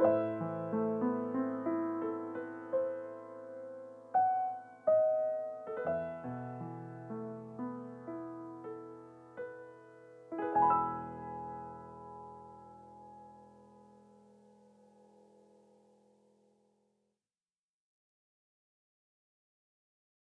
Bye.